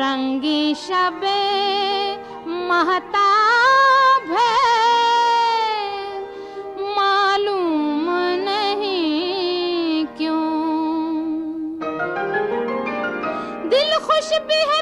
رنگی شب مہتاب معلوم نہیں کیوں دل خوش بھی ہے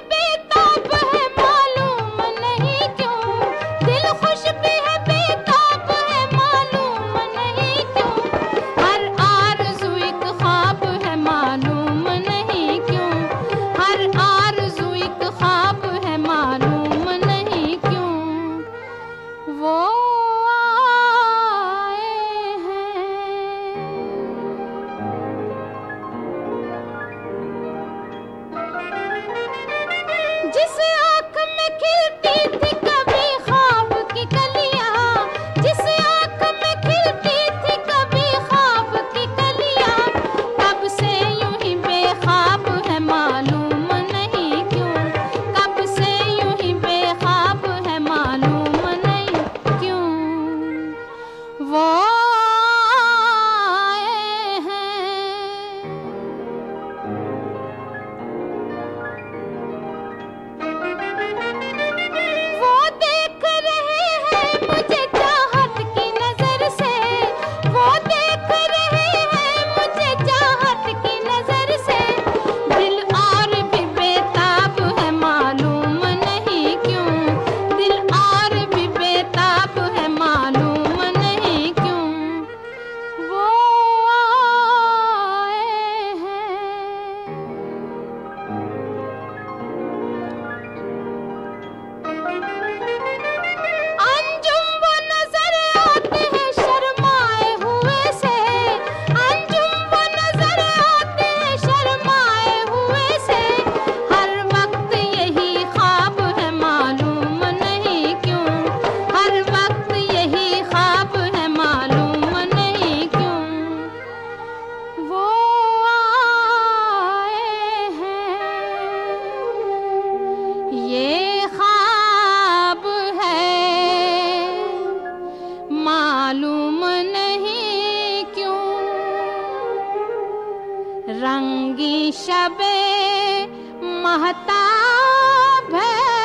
رنگی شبے مہتاب ہے۔